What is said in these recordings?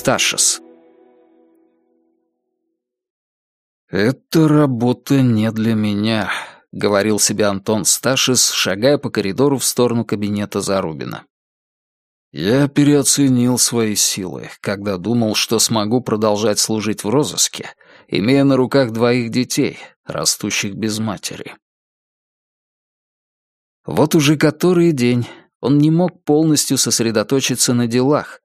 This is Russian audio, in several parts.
Сташис. «Это работа не для меня», — говорил себе Антон Сташис, шагая по коридору в сторону кабинета Зарубина. «Я переоценил свои силы, когда думал, что смогу продолжать служить в розыске, имея на руках двоих детей, растущих без матери». Вот уже который день он не мог полностью сосредоточиться на делах,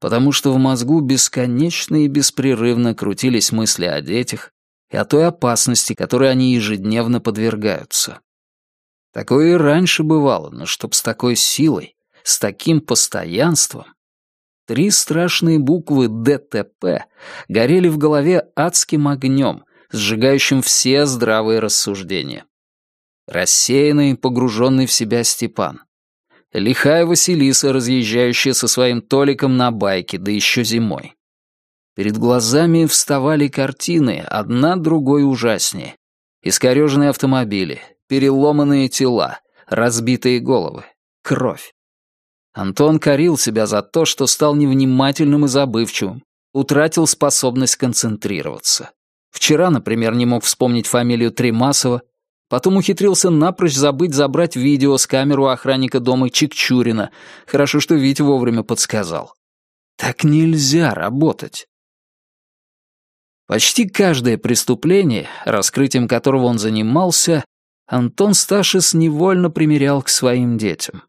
потому что в мозгу бесконечно и беспрерывно крутились мысли о детях и о той опасности, которой они ежедневно подвергаются. Такое и раньше бывало, но чтоб с такой силой, с таким постоянством. Три страшные буквы ДТП горели в голове адским огнем, сжигающим все здравые рассуждения. Рассеянный, погруженный в себя Степан. Лихая Василиса, разъезжающая со своим Толиком на байке, да еще зимой. Перед глазами вставали картины, одна другой ужаснее. Искореженные автомобили, переломанные тела, разбитые головы, кровь. Антон корил себя за то, что стал невнимательным и забывчивым, утратил способность концентрироваться. Вчера, например, не мог вспомнить фамилию Тремасова, Потом ухитрился напрочь забыть забрать видео с камеру охранника дома Чикчурина. Хорошо, что Витя вовремя подсказал. Так нельзя работать. Почти каждое преступление, раскрытием которого он занимался, Антон Сташис невольно примерял к своим детям.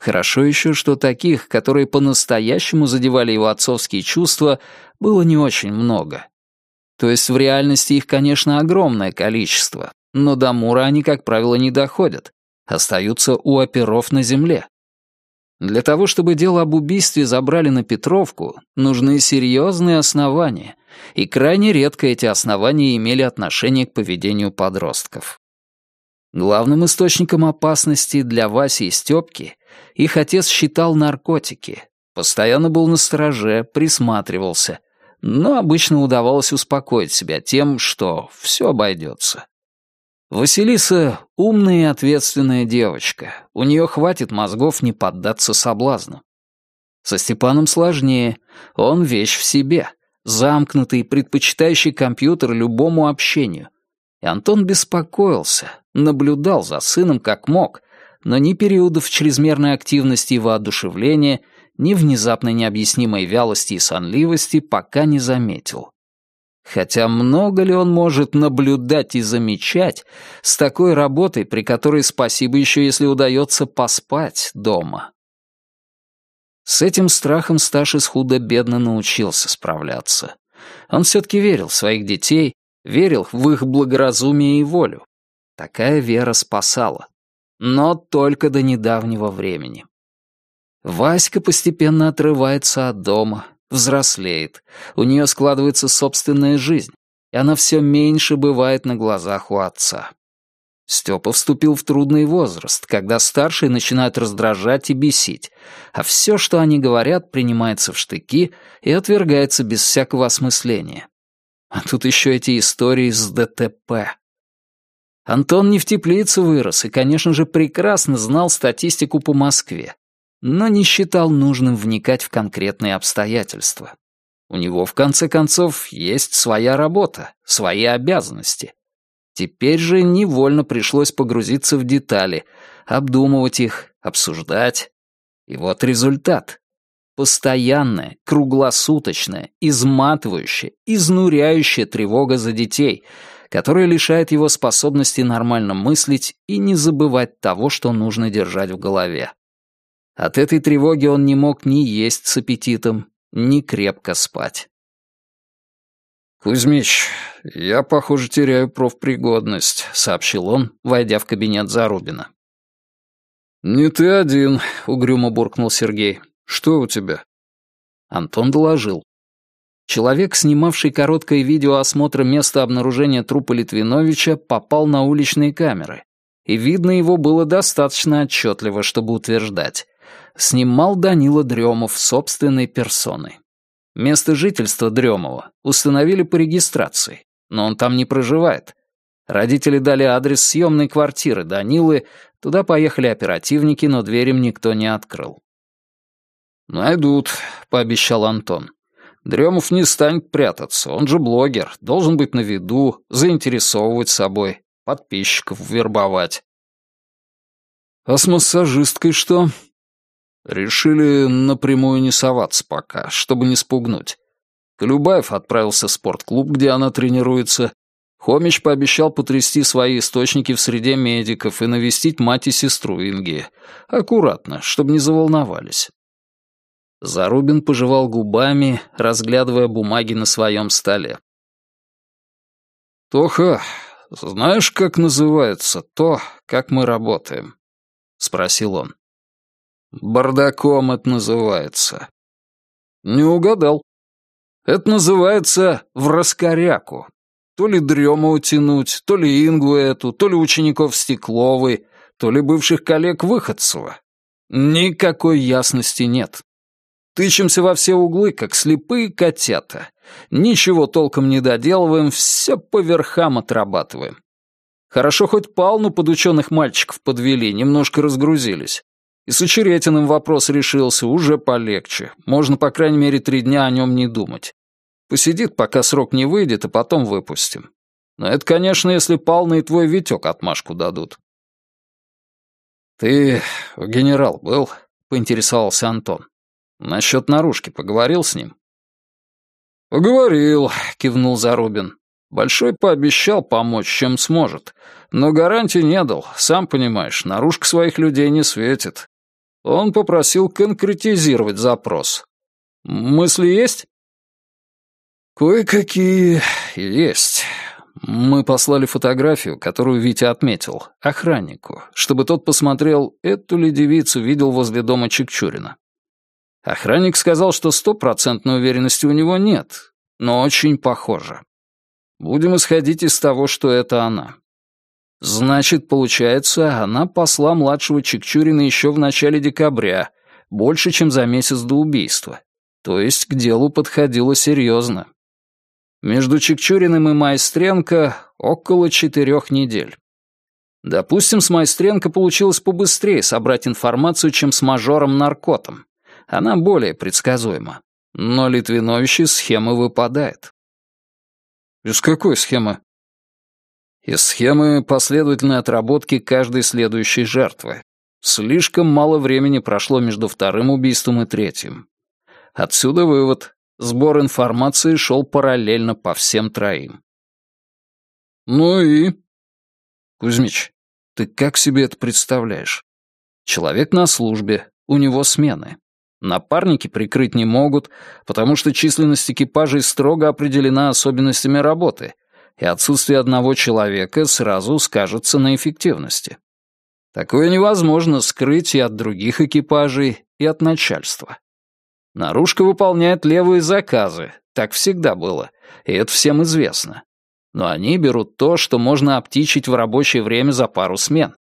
Хорошо еще, что таких, которые по-настоящему задевали его отцовские чувства, было не очень много. То есть в реальности их, конечно, огромное количество, но до Мура они, как правило, не доходят, остаются у оперов на земле. Для того, чтобы дело об убийстве забрали на Петровку, нужны серьезные основания, и крайне редко эти основания имели отношение к поведению подростков. Главным источником опасности для Васи и Стёпки их отец считал наркотики, постоянно был на стороже, присматривался, но обычно удавалось успокоить себя тем, что все обойдется. Василиса — умная и ответственная девочка. У нее хватит мозгов не поддаться соблазну. Со Степаном сложнее. Он вещь в себе. Замкнутый, предпочитающий компьютер любому общению. И Антон беспокоился, наблюдал за сыном как мог, но ни периодов чрезмерной активности и воодушевления, ни внезапной необъяснимой вялости и сонливости пока не заметил. Хотя много ли он может наблюдать и замечать с такой работой, при которой спасибо еще, если удается поспать дома? С этим страхом Сташис худо-бедно научился справляться. Он все-таки верил в своих детей, верил в их благоразумие и волю. Такая вера спасала. Но только до недавнего времени. Васька постепенно отрывается от дома, взрослеет, у нее складывается собственная жизнь, и она все меньше бывает на глазах у отца. Степа вступил в трудный возраст, когда старшие начинают раздражать и бесить, а все, что они говорят, принимается в штыки и отвергается без всякого осмысления. А тут еще эти истории с ДТП. Антон не в теплице вырос и, конечно же, прекрасно знал статистику по Москве но не считал нужным вникать в конкретные обстоятельства. У него, в конце концов, есть своя работа, свои обязанности. Теперь же невольно пришлось погрузиться в детали, обдумывать их, обсуждать. И вот результат. Постоянная, круглосуточная, изматывающая, изнуряющая тревога за детей, которая лишает его способности нормально мыслить и не забывать того, что нужно держать в голове. От этой тревоги он не мог ни есть с аппетитом, ни крепко спать. «Кузьмич, я, похоже, теряю профпригодность», — сообщил он, войдя в кабинет Зарубина. «Не ты один», — угрюмо буркнул Сергей. «Что у тебя?» Антон доложил. Человек, снимавший короткое видео осмотра места обнаружения трупа Литвиновича, попал на уличные камеры, и видно его было достаточно отчетливо, чтобы утверждать снимал Данила Дремов собственной персоной. Место жительства Дремова установили по регистрации, но он там не проживает. Родители дали адрес съемной квартиры Данилы, туда поехали оперативники, но дверь им никто не открыл. «Найдут», — пообещал Антон. Дремов не станет прятаться, он же блогер, должен быть на виду, заинтересовывать собой, подписчиков вербовать. А с массажисткой что? Решили напрямую не соваться пока, чтобы не спугнуть. Колюбаев отправился в спортклуб, где она тренируется. Хомич пообещал потрясти свои источники в среде медиков и навестить мать и сестру Инги. Аккуратно, чтобы не заволновались. Зарубин пожевал губами, разглядывая бумаги на своем столе. «Тоха, знаешь, как называется то, как мы работаем?» — спросил он. «Бардаком это называется». «Не угадал. Это называется в раскоряку. То ли дрему утянуть, то ли Ингу эту, то ли учеников Стекловой, то ли бывших коллег Выходцева. Никакой ясности нет. Тычемся во все углы, как слепые котята. Ничего толком не доделываем, все по верхам отрабатываем. Хорошо хоть палну подученых мальчиков подвели, немножко разгрузились. И с Очеретиным вопрос решился, уже полегче. Можно, по крайней мере, три дня о нем не думать. Посидит, пока срок не выйдет, и потом выпустим. Но это, конечно, если Пална и твой Витек отмашку дадут. «Ты генерал был?» — поинтересовался Антон. Насчет наружки поговорил с ним?» «Поговорил», — кивнул Зарубин. «Большой пообещал помочь, чем сможет, но гарантии не дал, сам понимаешь, наружка своих людей не светит. Он попросил конкретизировать запрос. Мысли есть?» «Кое-какие есть. Мы послали фотографию, которую Витя отметил, охраннику, чтобы тот посмотрел, эту ли девицу видел возле дома Чекчурина. Охранник сказал, что стопроцентной уверенности у него нет, но очень похоже. Будем исходить из того, что это она. Значит, получается, она посла младшего Чекчурина еще в начале декабря, больше, чем за месяц до убийства. То есть к делу подходило серьезно. Между Чекчуриным и Майстренко около четырех недель. Допустим, с Майстренко получилось побыстрее собрать информацию, чем с мажором-наркотом. Она более предсказуема. Но Литвинович из схемы выпадает. Из какой схемы? Из схемы последовательной отработки каждой следующей жертвы. Слишком мало времени прошло между вторым убийством и третьим. Отсюда вывод. Сбор информации шел параллельно по всем троим. Ну и? Кузьмич, ты как себе это представляешь? Человек на службе, у него смены. Напарники прикрыть не могут, потому что численность экипажей строго определена особенностями работы, и отсутствие одного человека сразу скажется на эффективности. Такое невозможно скрыть и от других экипажей, и от начальства. Наружка выполняет левые заказы, так всегда было, и это всем известно. Но они берут то, что можно обтичить в рабочее время за пару смен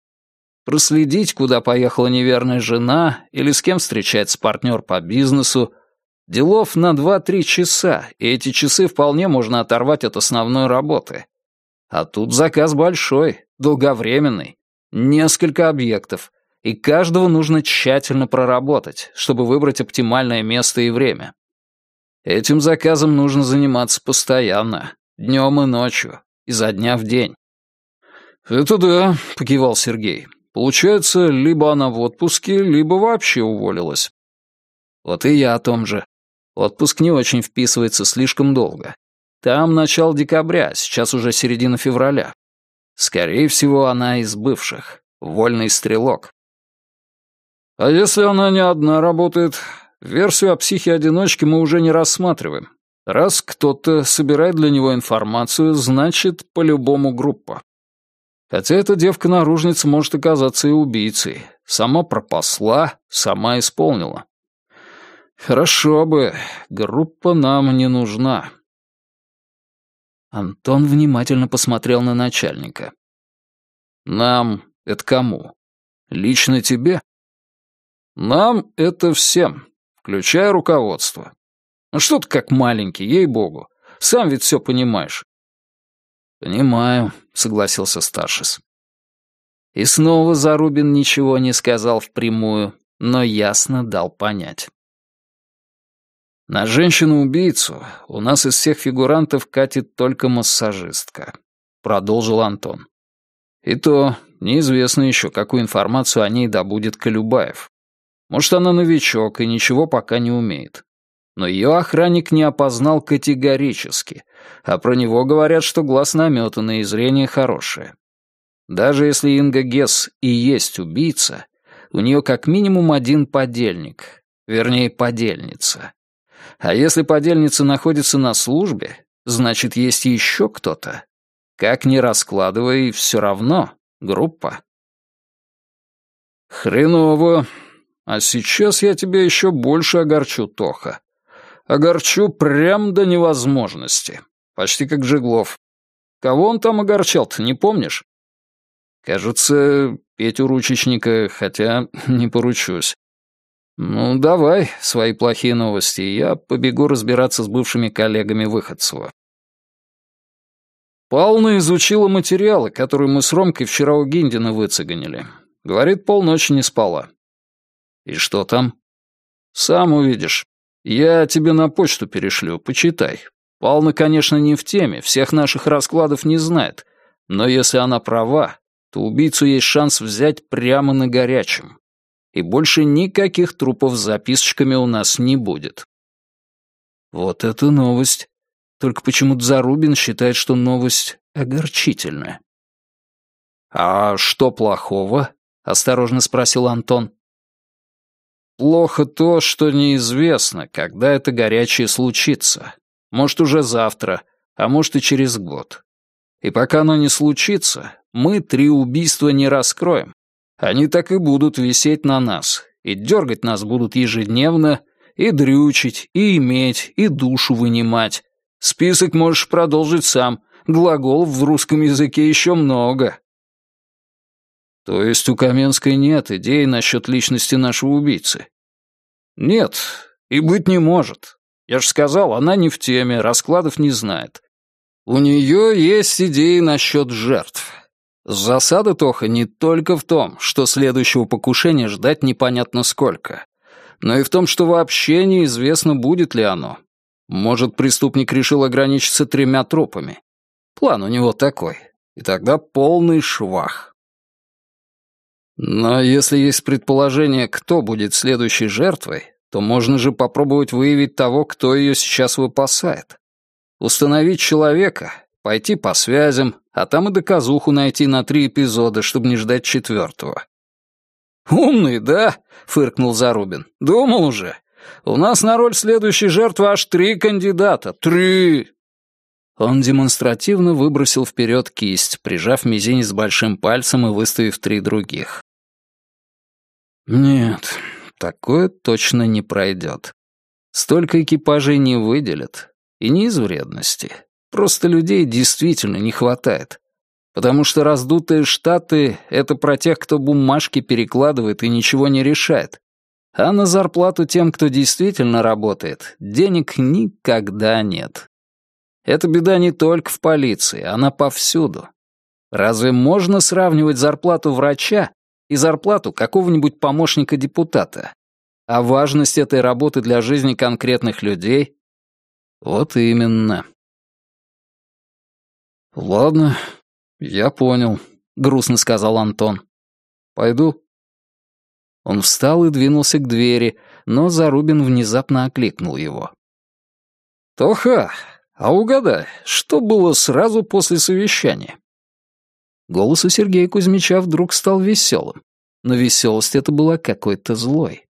проследить, куда поехала неверная жена или с кем встречается партнер по бизнесу. Делов на 2-3 часа, и эти часы вполне можно оторвать от основной работы. А тут заказ большой, долговременный, несколько объектов, и каждого нужно тщательно проработать, чтобы выбрать оптимальное место и время. Этим заказом нужно заниматься постоянно, днем и ночью, изо дня в день. «Это да», — покивал Сергей. Получается, либо она в отпуске, либо вообще уволилась. Вот и я о том же. Отпуск не очень вписывается слишком долго. Там начало декабря, сейчас уже середина февраля. Скорее всего, она из бывших. Вольный стрелок. А если она не одна работает? Версию о психе-одиночке мы уже не рассматриваем. Раз кто-то собирает для него информацию, значит, по-любому группа. Хотя эта девка-наружница может оказаться и убийцей. Сама пропасла, сама исполнила. Хорошо бы, группа нам не нужна. Антон внимательно посмотрел на начальника. Нам — это кому? Лично тебе? Нам — это всем, включая руководство. Ну что ты как маленький, ей-богу. Сам ведь все понимаешь. «Понимаю», — согласился Старшис. И снова Зарубин ничего не сказал впрямую, но ясно дал понять. На женщину-убийцу у нас из всех фигурантов катит только массажистка, продолжил Антон. И то неизвестно еще, какую информацию о ней добудет Колюбаев. Может, она новичок и ничего пока не умеет. Но ее охранник не опознал категорически, а про него говорят, что глаз наметанный и зрение хорошее. Даже если Инга Гесс и есть убийца, у нее как минимум один подельник, вернее, подельница. А если подельница находится на службе, значит, есть еще кто-то. Как ни раскладывай, все равно группа. Хреново. А сейчас я тебя еще больше огорчу, Тоха. Огорчу прям до невозможности. Почти как Жеглов. Кого он там огорчал-то, не помнишь? Кажется, Петю Ручечника, хотя не поручусь. «Ну, давай свои плохие новости, я побегу разбираться с бывшими коллегами Выходцева». Павловна изучила материалы, которые мы с Ромкой вчера у Гиндина выцеганили. Говорит, полночи не спала. «И что там?» «Сам увидишь. Я тебе на почту перешлю, почитай. Павловна, конечно, не в теме, всех наших раскладов не знает. Но если она права, то убийцу есть шанс взять прямо на горячем и больше никаких трупов с записочками у нас не будет. Вот это новость. Только почему-то Зарубин считает, что новость огорчительная. «А что плохого?» — осторожно спросил Антон. «Плохо то, что неизвестно, когда это горячее случится. Может, уже завтра, а может и через год. И пока оно не случится, мы три убийства не раскроем, они так и будут висеть на нас, и дергать нас будут ежедневно, и дрючить, и иметь, и душу вынимать. Список можешь продолжить сам, глаголов в русском языке еще много. То есть у Каменской нет идеи насчет личности нашего убийцы? Нет, и быть не может. Я же сказал, она не в теме, раскладов не знает. У нее есть идеи насчет жертв. Засада Тоха не только в том, что следующего покушения ждать непонятно сколько, но и в том, что вообще неизвестно, будет ли оно. Может, преступник решил ограничиться тремя трупами. План у него такой. И тогда полный швах. Но если есть предположение, кто будет следующей жертвой, то можно же попробовать выявить того, кто ее сейчас выпасает. Установить человека, пойти по связям, а там и доказуху найти на три эпизода, чтобы не ждать четвертого. «Умный, да?» — фыркнул Зарубин. «Думал уже. У нас на роль следующей жертвы аж три кандидата. Три!» Он демонстративно выбросил вперед кисть, прижав мизинец большим пальцем и выставив три других. «Нет, такое точно не пройдет. Столько экипажей не выделят. И не из вредности. Просто людей действительно не хватает. Потому что раздутые штаты — это про тех, кто бумажки перекладывает и ничего не решает. А на зарплату тем, кто действительно работает, денег никогда нет. Эта беда не только в полиции, она повсюду. Разве можно сравнивать зарплату врача и зарплату какого-нибудь помощника депутата? А важность этой работы для жизни конкретных людей? Вот именно. «Ладно, я понял», — грустно сказал Антон. «Пойду». Он встал и двинулся к двери, но Зарубин внезапно окликнул его. «Тоха, а угадай, что было сразу после совещания?» Голос у Сергея Кузьмича вдруг стал веселым, но веселость эта была какой-то злой.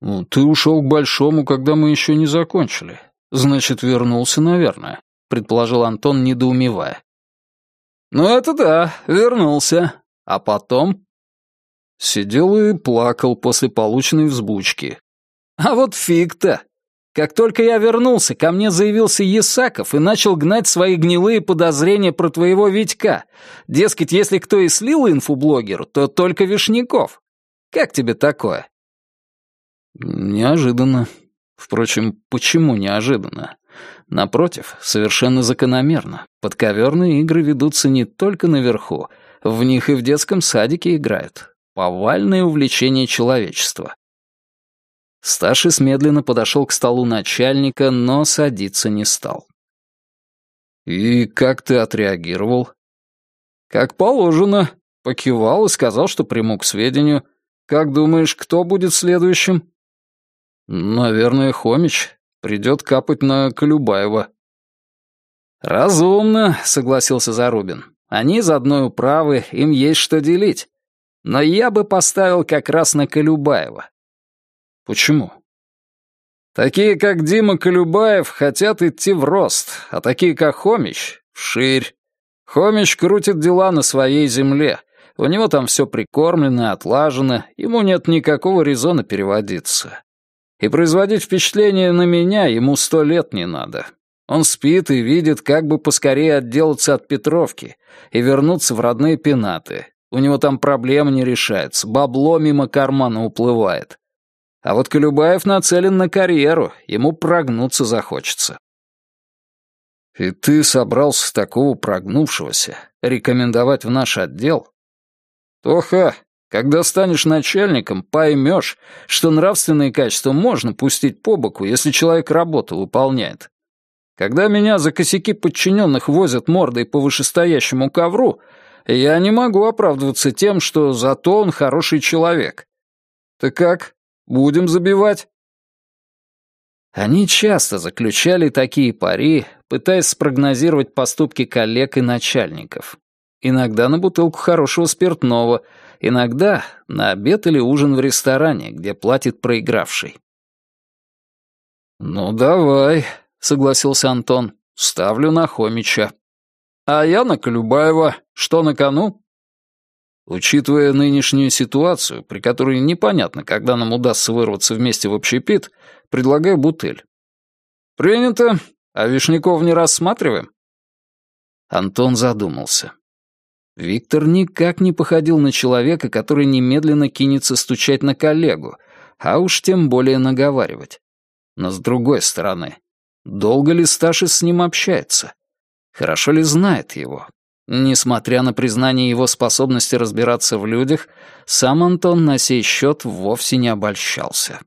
«Ну, «Ты ушел к Большому, когда мы еще не закончили. Значит, вернулся, наверное предположил Антон, недоумевая. «Ну это да, вернулся. А потом?» Сидел и плакал после полученной взбучки. «А вот фиг-то! Как только я вернулся, ко мне заявился Есаков и начал гнать свои гнилые подозрения про твоего Витька. Дескать, если кто и слил инфу блогеру, то только Вишняков. Как тебе такое?» «Неожиданно. Впрочем, почему неожиданно? Напротив, совершенно закономерно. Подковерные игры ведутся не только наверху, в них и в детском садике играют. Повальное увлечение человечества. Сташис медленно подошел к столу начальника, но садиться не стал. «И как ты отреагировал?» «Как положено. Покивал и сказал, что приму к сведению. Как думаешь, кто будет следующим?» «Наверное, Хомич. Придет капать на Колюбаева». «Разумно», — согласился Зарубин. «Они за одной управы, им есть что делить. Но я бы поставил как раз на Колюбаева». «Почему?» «Такие, как Дима Колюбаев, хотят идти в рост, а такие, как Хомич, — вширь. Хомич крутит дела на своей земле. У него там все прикормлено и отлажено, ему нет никакого резона переводиться. И производить впечатление на меня ему сто лет не надо. Он спит и видит, как бы поскорее отделаться от Петровки и вернуться в родные пенаты. У него там проблема не решается, бабло мимо кармана уплывает. А вот Колюбаев нацелен на карьеру, ему прогнуться захочется. И ты собрался такого прогнувшегося рекомендовать в наш отдел? Тоха, когда станешь начальником, поймешь, что нравственные качества можно пустить по боку, если человек работу выполняет. Когда меня за косяки подчиненных возят мордой по вышестоящему ковру, я не могу оправдываться тем, что зато он хороший человек. Ты как, будем забивать?» Они часто заключали такие пари, пытаясь спрогнозировать поступки коллег и начальников. Иногда на бутылку хорошего спиртного, иногда на обед или ужин в ресторане, где платит проигравший. «Ну, давай», согласился Антон. «Ставлю на Хомича». «А я на Колюбаева. Что на кону?» Учитывая нынешнюю ситуацию, при которой непонятно, когда нам удастся вырваться вместе в общепит, предлагаю бутыль. «Принято. А Вишняков не рассматриваем?» Антон задумался. Виктор никак не походил на человека, который немедленно кинется стучать на коллегу, а уж тем более наговаривать. Но с другой стороны, Долго ли Сташис с ним общается? Хорошо ли знает его? Несмотря на признание его способности разбираться в людях, сам Антон на сей счет вовсе не обольщался.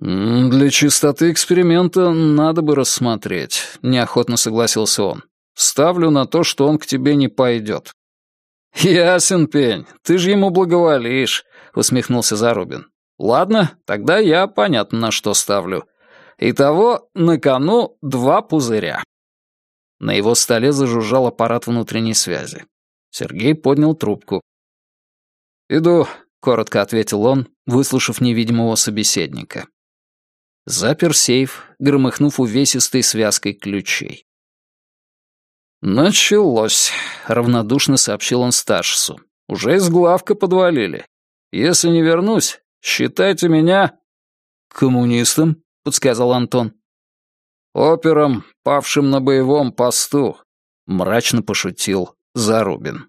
«Для чистоты эксперимента надо бы рассмотреть», — неохотно согласился он. «Ставлю на то, что он к тебе не пойдет». «Ясен пень, ты же ему благоволишь», — усмехнулся Зарубин. «Ладно, тогда я понятно, на что ставлю. Итого на кону два пузыря. На его столе зажужжал аппарат внутренней связи. Сергей поднял трубку. «Иду», — коротко ответил он, выслушав невидимого собеседника. Запер сейф, громыхнув увесистой связкой ключей. «Началось», — равнодушно сообщил он Старшесу. «Уже из главка подвалили. Если не вернусь, считайте меня...» «Коммунистом?» подсказал Антон. «Опером, павшим на боевом посту», — мрачно пошутил Зарубин.